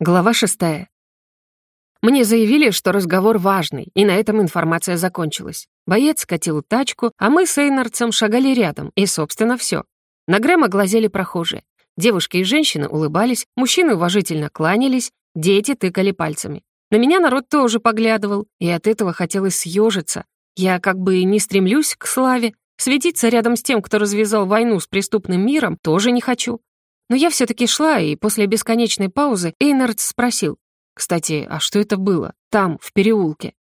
Глава шестая. Мне заявили, что разговор важный, и на этом информация закончилась. Боец катил тачку, а мы с Эйнардсом шагали рядом, и, собственно, все. На Грэма глазели прохожие. Девушки и женщины улыбались, мужчины уважительно кланялись, дети тыкали пальцами. На меня народ тоже поглядывал, и от этого хотелось съежиться. Я как бы не стремлюсь к славе, светиться рядом с тем, кто развязал войну с преступным миром, тоже не хочу. Но я все-таки шла, и после бесконечной паузы Эйнард спросил. «Кстати, а что это было? Там, в переулке?»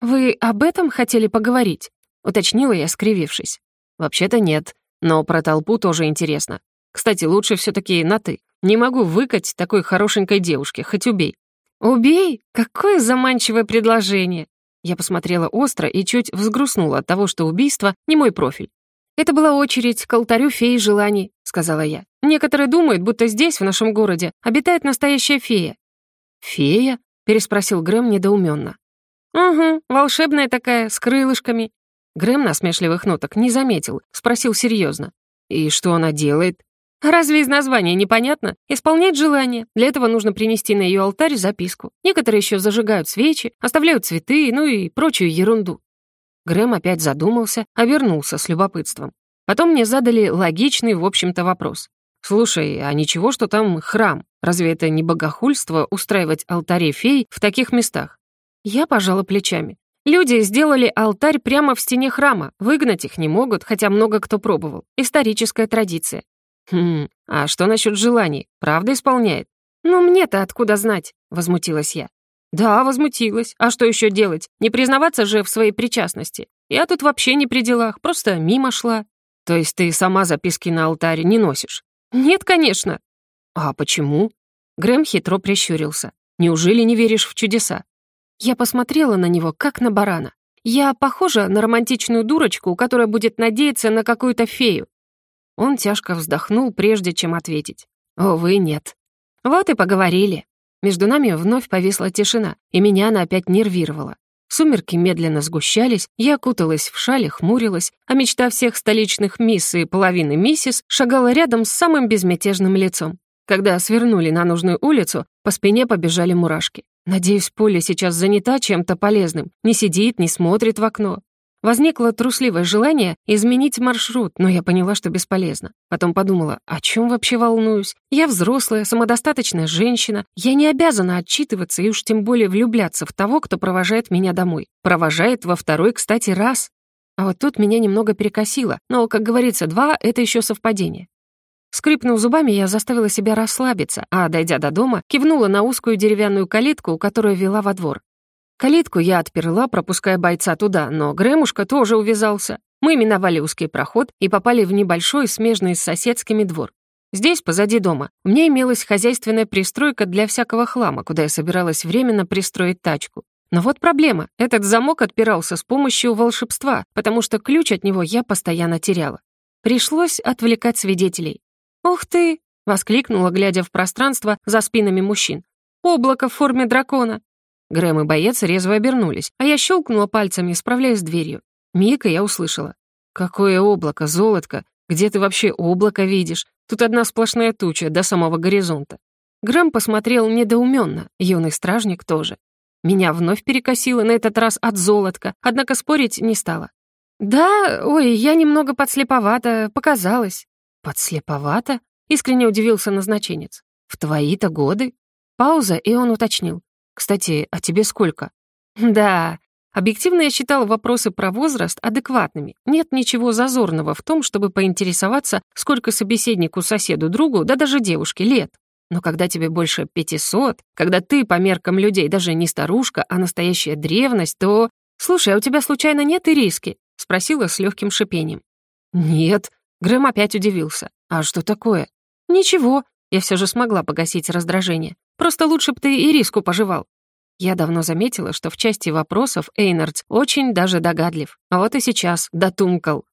«Вы об этом хотели поговорить?» — уточнила я, скривившись. «Вообще-то нет, но про толпу тоже интересно. Кстати, лучше все таки на «ты». Не могу выкать такой хорошенькой девушке, хоть убей». «Убей? Какое заманчивое предложение!» Я посмотрела остро и чуть взгрустнула от того, что убийство не мой профиль. «Это была очередь к алтарю феи желаний», — сказала я. Некоторые думают, будто здесь, в нашем городе, обитает настоящая фея». «Фея?» — переспросил Грэм недоуменно. «Угу, волшебная такая, с крылышками». Грэм насмешливых ноток не заметил, спросил серьезно. «И что она делает?» «Разве из названия непонятно? Исполнять желание. Для этого нужно принести на ее алтарь записку. Некоторые еще зажигают свечи, оставляют цветы, ну и прочую ерунду». Грэм опять задумался, а вернулся с любопытством. Потом мне задали логичный, в общем-то, вопрос. «Слушай, а ничего, что там храм? Разве это не богохульство устраивать алтари фей в таких местах?» Я пожала плечами. Люди сделали алтарь прямо в стене храма, выгнать их не могут, хотя много кто пробовал. Историческая традиция. «Хм, а что насчет желаний? Правда исполняет?» «Ну мне-то откуда знать?» — возмутилась я. «Да, возмутилась. А что еще делать? Не признаваться же в своей причастности. Я тут вообще не при делах, просто мимо шла». «То есть ты сама записки на алтаре не носишь?» «Нет, конечно». «А почему?» Грэм хитро прищурился. «Неужели не веришь в чудеса?» Я посмотрела на него, как на барана. Я похожа на романтичную дурочку, которая будет надеяться на какую-то фею. Он тяжко вздохнул, прежде чем ответить. «О, вы нет». «Вот и поговорили». Между нами вновь повисла тишина, и меня она опять нервировала. Сумерки медленно сгущались, я окуталась в шале, хмурилась, а мечта всех столичных мисс и половины миссис шагала рядом с самым безмятежным лицом. Когда свернули на нужную улицу, по спине побежали мурашки. Надеюсь, поле сейчас занята чем-то полезным, не сидит, не смотрит в окно. Возникло трусливое желание изменить маршрут, но я поняла, что бесполезно. Потом подумала, о чем вообще волнуюсь? Я взрослая, самодостаточная женщина. Я не обязана отчитываться и уж тем более влюбляться в того, кто провожает меня домой. Провожает во второй, кстати, раз. А вот тут меня немного перекосило, но, как говорится, два — это еще совпадение. Скрипнув зубами, я заставила себя расслабиться, а, дойдя до дома, кивнула на узкую деревянную калитку, которая вела во двор. Калитку я отперла, пропуская бойца туда, но Грэмушка тоже увязался. Мы миновали узкий проход и попали в небольшой, смежный с соседскими двор. Здесь, позади дома, у меня имелась хозяйственная пристройка для всякого хлама, куда я собиралась временно пристроить тачку. Но вот проблема. Этот замок отпирался с помощью волшебства, потому что ключ от него я постоянно теряла. Пришлось отвлекать свидетелей. «Ух ты!» — воскликнула, глядя в пространство за спинами мужчин. «Облако в форме дракона! Грэм и боец резво обернулись, а я щелкнула пальцами, справляясь с дверью. Мика я услышала. «Какое облако, золотко! Где ты вообще облако видишь? Тут одна сплошная туча до самого горизонта». Грэм посмотрел недоуменно, юный стражник тоже. Меня вновь перекосило, на этот раз от золотка, однако спорить не стало. «Да, ой, я немного подслеповато, показалось». «Подслеповато?» — искренне удивился назначенец. «В твои-то годы?» Пауза, и он уточнил. Кстати, а тебе сколько? Да, объективно я считал вопросы про возраст адекватными. Нет ничего зазорного в том, чтобы поинтересоваться, сколько собеседнику, соседу, другу, да даже девушке лет. Но когда тебе больше 500, когда ты по меркам людей даже не старушка, а настоящая древность, то... «Слушай, а у тебя случайно нет и риски? — спросила с легким шипением. «Нет». Грэм опять удивился. «А что такое?» «Ничего». Я все же смогла погасить раздражение. Просто лучше б ты и риску пожевал». Я давно заметила, что в части вопросов Эйнардс очень даже догадлив. А вот и сейчас дотумкал.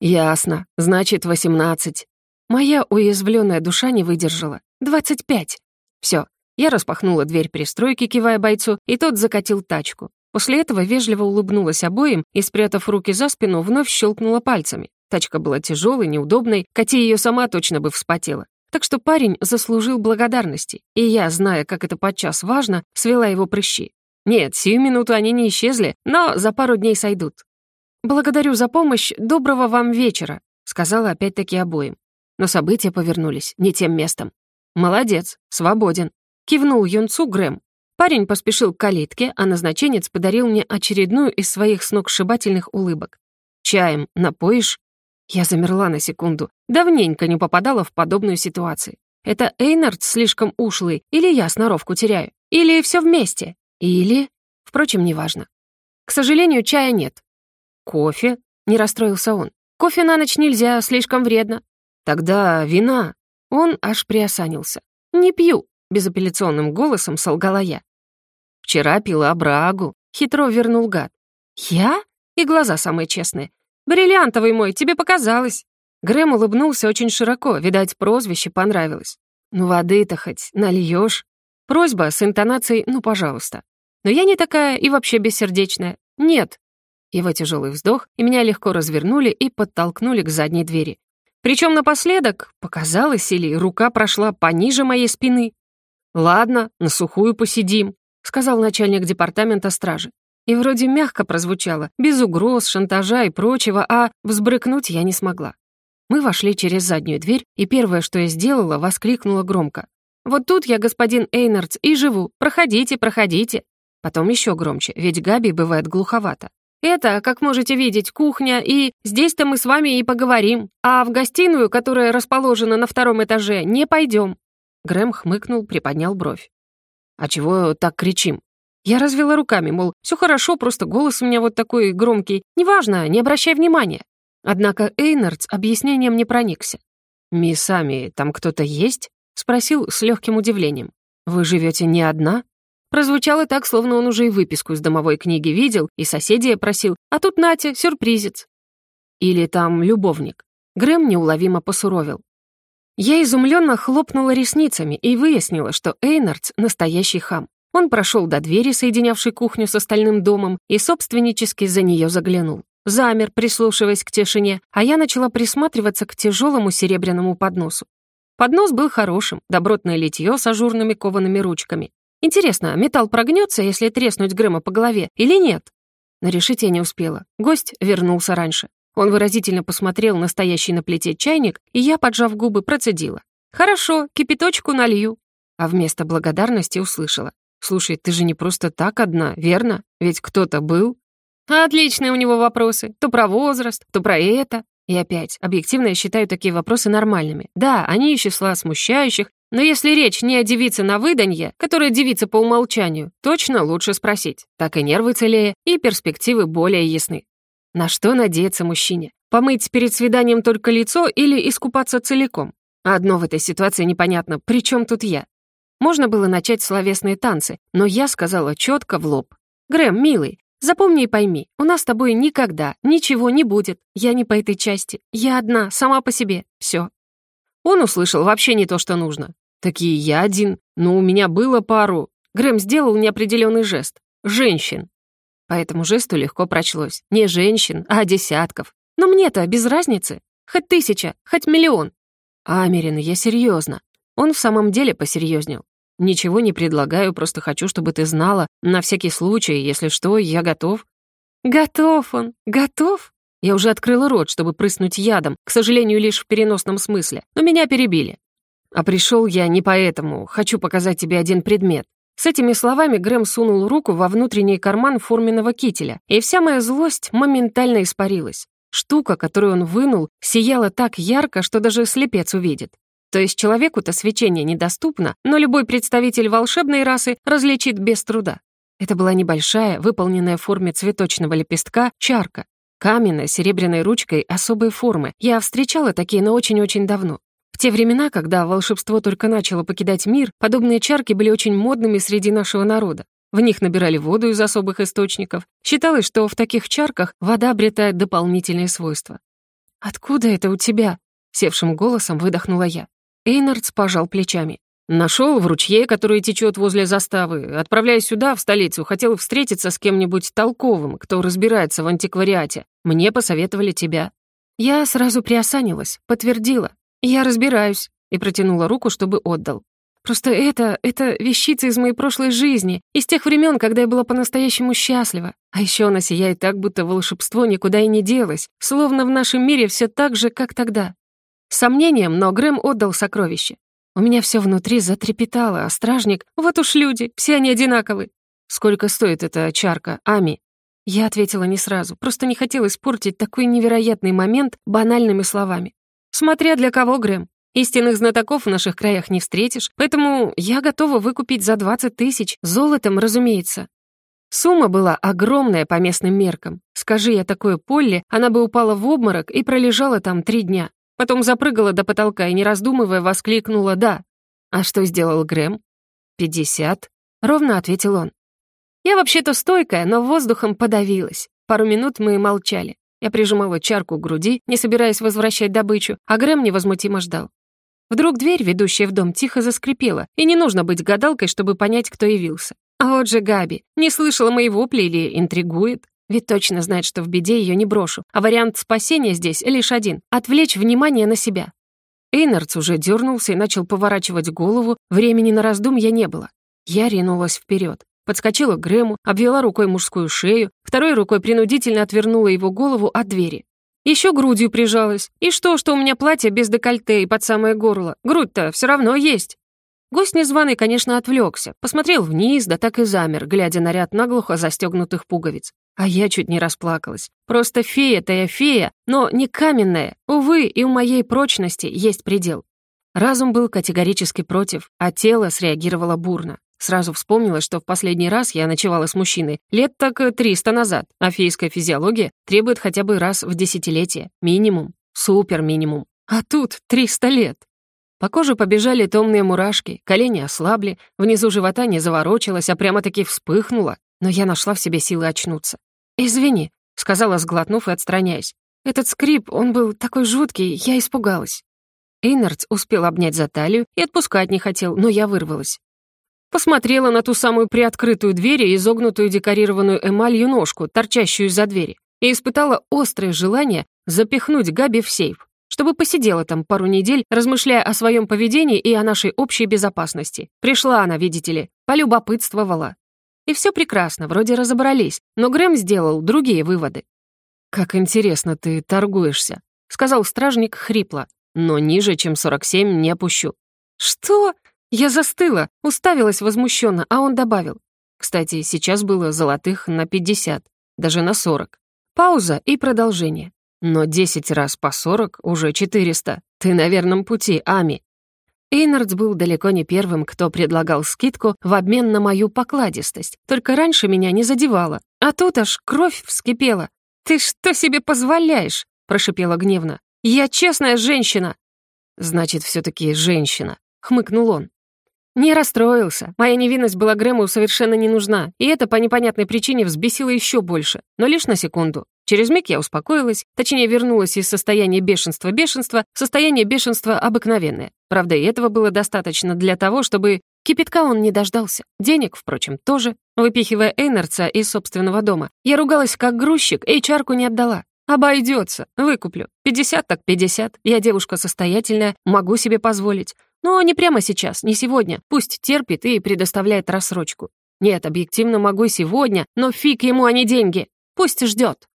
«Ясно. Значит, восемнадцать». Моя уязвленная душа не выдержала. «Двадцать пять». Все. Я распахнула дверь пристройки, кивая бойцу, и тот закатил тачку. После этого вежливо улыбнулась обоим и, спрятав руки за спину, вновь щелкнула пальцами. Тачка была тяжелой, неудобной, Кати ее сама точно бы вспотела. Так что парень заслужил благодарности, и я, зная, как это подчас важно, свела его прыщи. Нет, сию минуту они не исчезли, но за пару дней сойдут. «Благодарю за помощь, доброго вам вечера», — сказала опять-таки обоим. Но события повернулись не тем местом. «Молодец, свободен», — кивнул юнцу Грэм. Парень поспешил к калитке, а назначенец подарил мне очередную из своих сногсшибательных улыбок. «Чаем напоишь?» Я замерла на секунду. Давненько не попадала в подобную ситуацию. Это Эйнард слишком ушлый, или я сноровку теряю, или все вместе, или... Впрочем, неважно. К сожалению, чая нет. Кофе? Не расстроился он. Кофе на ночь нельзя, слишком вредно. Тогда вина. Он аж приосанился. Не пью, безапелляционным голосом солгала я. Вчера пила брагу, хитро вернул гад. Я? И глаза самые честные. «Бриллиантовый мой, тебе показалось!» Грэм улыбнулся очень широко, видать, прозвище понравилось. «Ну воды-то хоть нальешь. Просьба с интонацией «ну, пожалуйста». Но я не такая и вообще бессердечная. Нет. Его тяжелый вздох, и меня легко развернули и подтолкнули к задней двери. Причем напоследок, показалось или рука прошла пониже моей спины. «Ладно, на сухую посидим», — сказал начальник департамента стражи. И вроде мягко прозвучало, без угроз, шантажа и прочего, а взбрыкнуть я не смогла. Мы вошли через заднюю дверь, и первое, что я сделала, воскликнула громко. «Вот тут я, господин Эйнардс, и живу. Проходите, проходите». Потом еще громче, ведь Габи бывает глуховато. «Это, как можете видеть, кухня, и здесь-то мы с вами и поговорим. А в гостиную, которая расположена на втором этаже, не пойдем». Грэм хмыкнул, приподнял бровь. «А чего так кричим?» Я развела руками, мол, все хорошо, просто голос у меня вот такой громкий. Неважно, не обращай внимания. Однако Эйнардс объяснением не проникся. «Миссами, там кто-то есть?» — спросил с легким удивлением. «Вы живете не одна?» Прозвучало так, словно он уже и выписку из домовой книги видел, и соседей просил, а тут Натя, сюрпризец. Или там любовник. Грэм неуловимо посуровил. Я изумленно хлопнула ресницами и выяснила, что Эйнардс — настоящий хам. Он прошел до двери, соединявшей кухню с остальным домом, и собственнически за нее заглянул. Замер, прислушиваясь к тишине, а я начала присматриваться к тяжелому серебряному подносу. Поднос был хорошим, добротное литье с ажурными коваными ручками. Интересно, металл прогнется, если треснуть Грэма по голове, или нет? Но решить я не успела. Гость вернулся раньше. Он выразительно посмотрел на стоящий на плите чайник, и я, поджав губы, процедила. «Хорошо, кипяточку налью». А вместо благодарности услышала. Слушай, ты же не просто так одна, верно? Ведь кто-то был. Отличные у него вопросы. То про возраст, то про это. И опять, объективно я считаю такие вопросы нормальными. Да, они из числа смущающих, но если речь не о девице на выданье, которая девица по умолчанию, точно лучше спросить. Так и нервы целее, и перспективы более ясны. На что надеяться мужчине? Помыть перед свиданием только лицо или искупаться целиком? Одно в этой ситуации непонятно, при чем тут я? Можно было начать словесные танцы, но я сказала четко в лоб. «Грэм, милый, запомни и пойми, у нас с тобой никогда ничего не будет. Я не по этой части. Я одна, сама по себе. Все». Он услышал вообще не то, что нужно. «Такие я один, но у меня было пару...» Грэм сделал неопределенный жест. «Женщин». По этому жесту легко прочлось. Не женщин, а десятков. Но мне-то без разницы. Хоть тысяча, хоть миллион. Америн, я серьезно. Он в самом деле посерьезнел. Ничего не предлагаю, просто хочу, чтобы ты знала. На всякий случай, если что, я готов». «Готов он, готов?» Я уже открыла рот, чтобы прыснуть ядом, к сожалению, лишь в переносном смысле, но меня перебили. А пришел я не поэтому, хочу показать тебе один предмет. С этими словами Грэм сунул руку во внутренний карман форменного кителя, и вся моя злость моментально испарилась. Штука, которую он вынул, сияла так ярко, что даже слепец увидит. То есть человеку-то свечение недоступно, но любой представитель волшебной расы различит без труда. Это была небольшая, выполненная в форме цветочного лепестка, чарка. Каменная, серебряной ручкой особой формы. Я встречала такие, но очень-очень давно. В те времена, когда волшебство только начало покидать мир, подобные чарки были очень модными среди нашего народа. В них набирали воду из особых источников. Считалось, что в таких чарках вода обретает дополнительные свойства. «Откуда это у тебя?» — севшим голосом выдохнула я. Эйнардс пожал плечами. Нашел в ручье, который течет возле заставы. Отправляясь сюда, в столицу, хотел встретиться с кем-нибудь толковым, кто разбирается в антиквариате. Мне посоветовали тебя». Я сразу приосанилась, подтвердила. «Я разбираюсь», и протянула руку, чтобы отдал. «Просто это... это вещица из моей прошлой жизни, из тех времен, когда я была по-настоящему счастлива. А еще она сияет так, будто волшебство никуда и не делось, словно в нашем мире все так же, как тогда. Сомнением, но Грэм отдал сокровище. У меня все внутри затрепетало, а стражник... Вот уж люди, все они одинаковы. «Сколько стоит эта чарка, Ами?» Я ответила не сразу, просто не хотела испортить такой невероятный момент банальными словами. «Смотря для кого, Грэм. Истинных знатоков в наших краях не встретишь, поэтому я готова выкупить за 20 тысяч, золотом, разумеется». Сумма была огромная по местным меркам. Скажи я такое Полли, она бы упала в обморок и пролежала там три дня. Потом запрыгала до потолка и, не раздумывая, воскликнула «да». «А что сделал Грэм?» «Пятьдесят», — ровно ответил он. Я вообще-то стойкая, но воздухом подавилась. Пару минут мы молчали. Я прижимала чарку к груди, не собираясь возвращать добычу, а Грэм невозмутимо ждал. Вдруг дверь, ведущая в дом, тихо заскрипела, и не нужно быть гадалкой, чтобы понять, кто явился. А вот же Габи, не слышала мои вопли или интригует. Ведь точно знает, что в беде ее не брошу, а вариант спасения здесь лишь один — отвлечь внимание на себя. Эйнардс уже дернулся и начал поворачивать голову, времени на раздумья не было. Я ринулась вперед, подскочила к Грэму, обвела рукой мужскую шею, второй рукой принудительно отвернула его голову от двери. Еще грудью прижалась. И что, что у меня платье без декольте и под самое горло? Грудь-то все равно есть. Гость незваный, конечно, отвлекся, посмотрел вниз, да так и замер, глядя на ряд наглухо застегнутых пуговиц. А я чуть не расплакалась. Просто фея-то я фея, но не каменная. Увы, и у моей прочности есть предел. Разум был категорически против, а тело среагировало бурно. Сразу вспомнила, что в последний раз я ночевала с мужчиной лет так 300 назад, а фейская физиология требует хотя бы раз в десятилетие. Минимум. Супер минимум. А тут 300 лет. По коже побежали томные мурашки, колени ослабли, внизу живота не заворочилось, а прямо-таки вспыхнуло, но я нашла в себе силы очнуться. «Извини», — сказала, сглотнув и отстраняясь. «Этот скрип, он был такой жуткий, я испугалась». Эйнардс успел обнять за талию и отпускать не хотел, но я вырвалась. Посмотрела на ту самую приоткрытую дверь и изогнутую декорированную эмалью ножку, торчащую за двери, и испытала острое желание запихнуть Габи в сейф чтобы посидела там пару недель, размышляя о своем поведении и о нашей общей безопасности. Пришла она, видите ли, полюбопытствовала. И все прекрасно, вроде разобрались, но Грэм сделал другие выводы. «Как интересно ты торгуешься», — сказал стражник хрипло, «но ниже, чем 47, не опущу». «Что?» Я застыла, уставилась возмущенно, а он добавил. Кстати, сейчас было золотых на 50, даже на 40. Пауза и продолжение. Но десять раз по сорок — уже четыреста. Ты на верном пути, Ами». Эйнардс был далеко не первым, кто предлагал скидку в обмен на мою покладистость. Только раньше меня не задевало. А тут аж кровь вскипела. «Ты что себе позволяешь?» — прошипела гневно. «Я честная женщина!» «Значит, все таки женщина», — хмыкнул он. Не расстроился. Моя невинность была Грэму совершенно не нужна, и это по непонятной причине взбесило еще больше, но лишь на секунду. Через миг я успокоилась, точнее вернулась из состояния бешенства-бешенства в состояние бешенства обыкновенное. Правда, и этого было достаточно для того, чтобы... Кипятка он не дождался. Денег, впрочем, тоже. Выпихивая Эйнерца из собственного дома, я ругалась как грузчик, и чарку не отдала. «Обойдется, выкуплю. 50 так 50. Я девушка состоятельная, могу себе позволить. Но не прямо сейчас, не сегодня. Пусть терпит и предоставляет рассрочку. Нет, объективно могу сегодня, но фиг ему, а не деньги. Пусть ждет.